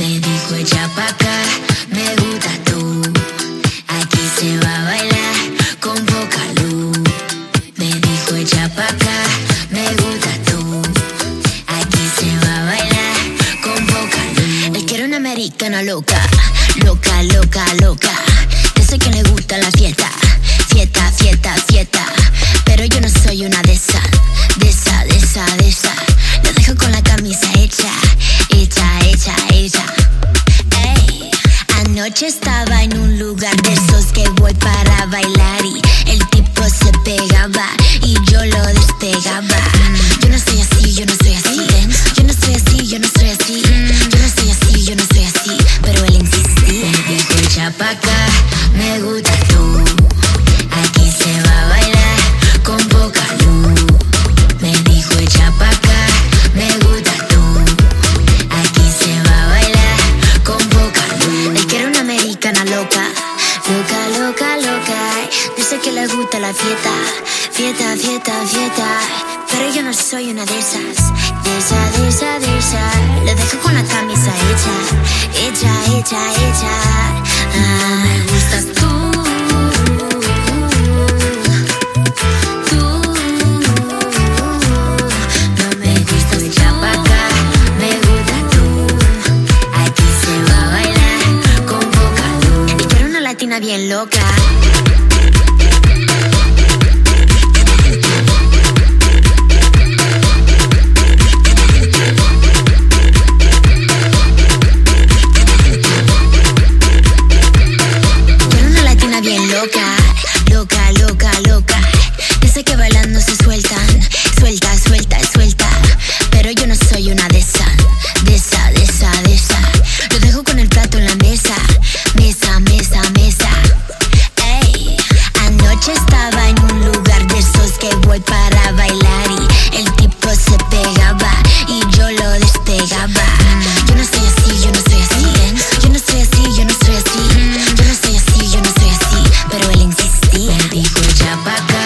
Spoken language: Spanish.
Me dijo echa pa' acá, me gusta tú. Aquí se va a bailar con poca luz. Me dijo echa pa' acá, me gusta tú. Aquí se va a bailar con poca luz. Él quiere una americana loca, loca, loca, loca. Yo sé que le gusta la fiesta, anoche estaba en un lugar de esos que voy para bailar y el tipo se pegaba y yo lo despegaba. Yo no soy así, yo no soy así. Yo no soy así, yo no soy así. Yo no soy así, yo no soy así. Pero él insistía. Dijo echa pa' acá, le gusta la fiesta, fiesta, fiesta, fiesta. Pero yo no soy una de esas, de esa, de esa, de esa. Lo dejo con la camisa hecha, hecha, hecha, hecha. Ah, me gustas tú. Tú. No Куча пока.